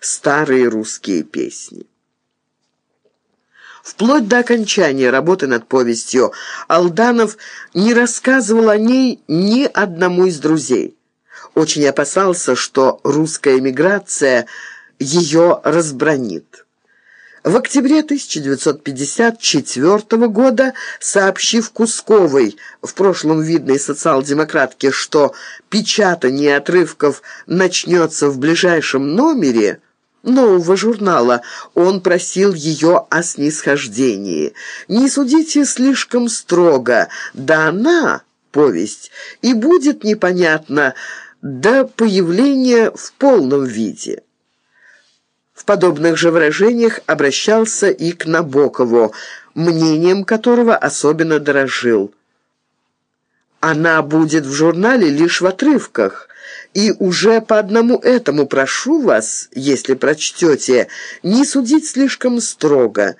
старые русские песни. Вплоть до окончания работы над повестью Алданов не рассказывал о ней ни одному из друзей. Очень опасался, что русская эмиграция ее разбронит. В октябре 1954 года, сообщив Кусковой, в прошлом видной социал-демократке, что печатание отрывков начнется в ближайшем номере, нового журнала. Он просил ее о снисхождении. «Не судите слишком строго, да она, повесть, и будет непонятно до появления в полном виде». В подобных же выражениях обращался и к Набокову, мнением которого особенно дорожил. «Она будет в журнале лишь в отрывках». И уже по одному этому прошу вас, если прочтете, не судить слишком строго.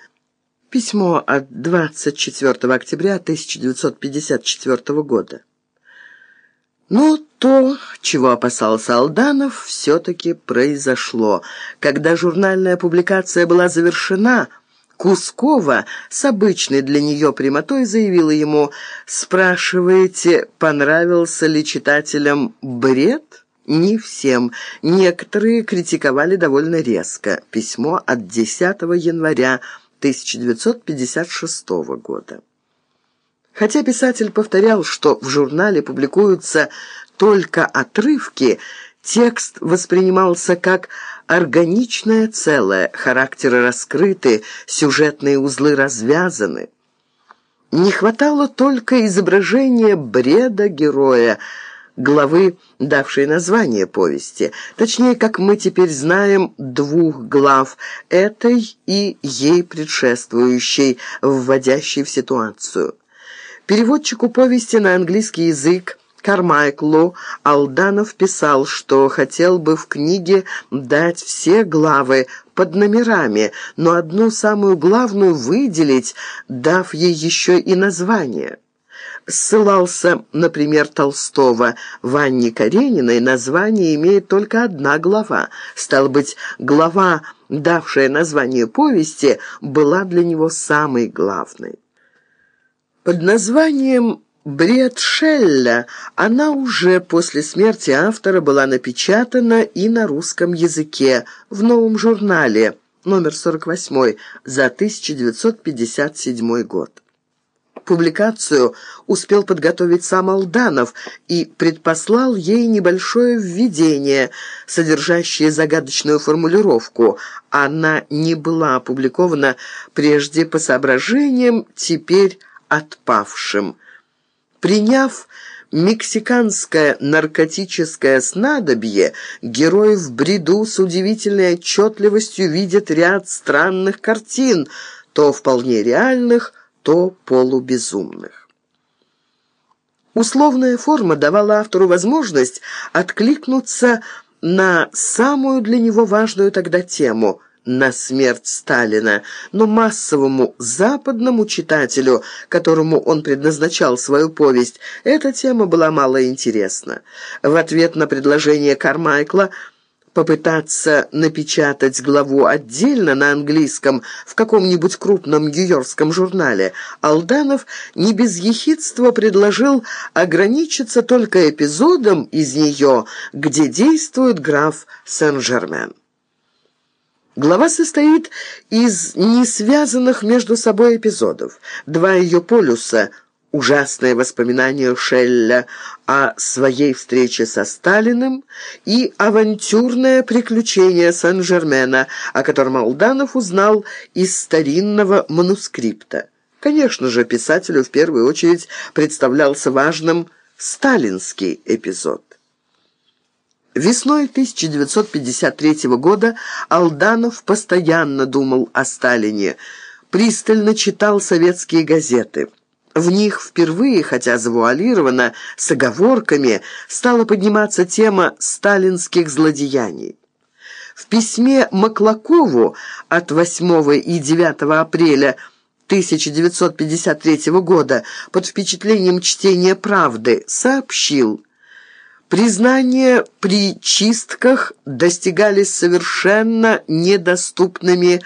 Письмо от 24 октября 1954 года. Но то, чего опасался Алданов, все-таки произошло. Когда журнальная публикация была завершена, Кускова с обычной для нее прямотой заявила ему «Спрашиваете, понравился ли читателям бред?» Не всем. Некоторые критиковали довольно резко. Письмо от 10 января 1956 года. Хотя писатель повторял, что в журнале публикуются только отрывки, текст воспринимался как органичное целое, характеры раскрыты, сюжетные узлы развязаны. Не хватало только изображения бреда героя, главы, давшей название повести. Точнее, как мы теперь знаем, двух глав, этой и ей предшествующей, вводящей в ситуацию. Переводчику повести на английский язык Кармайклу Алданов писал, что хотел бы в книге дать все главы под номерами, но одну самую главную выделить, дав ей еще и название ссылался, например, Толстого. В Анне Карениной название имеет только одна глава. Стало быть, глава, давшая название повести, была для него самой главной. Под названием «Бред Шелля» она уже после смерти автора была напечатана и на русском языке в новом журнале номер 48 за 1957 год. Публикацию успел подготовить сам Алданов и предпослал ей небольшое введение, содержащее загадочную формулировку. Она не была опубликована прежде по соображениям, теперь отпавшим. Приняв мексиканское наркотическое снадобье, герой в бреду с удивительной отчетливостью видит ряд странных картин, то вполне реальных, то полубезумных. Условная форма давала автору возможность откликнуться на самую для него важную тогда тему – на смерть Сталина, но массовому западному читателю, которому он предназначал свою повесть, эта тема была мало интересна. В ответ на предложение Кармайкла – попытаться напечатать главу отдельно на английском в каком-нибудь крупном нью-йоркском журнале, Алданов не без ехидства предложил ограничиться только эпизодом из нее, где действует граф Сен-Жермен. Глава состоит из несвязанных между собой эпизодов. Два ее полюса – ужасное воспоминание Шелля о своей встрече со Сталиным и авантюрное приключение Сен-Жермена, о котором Алданов узнал из старинного манускрипта. Конечно же, писателю в первую очередь представлялся важным сталинский эпизод. Весной 1953 года Алданов постоянно думал о Сталине, пристально читал советские газеты – в них впервые, хотя завуалированно, с оговорками, стала подниматься тема сталинских злодеяний. В письме Маклакову от 8 и 9 апреля 1953 года под впечатлением чтения «Правды» сообщил Признания при чистках достигались совершенно недоступными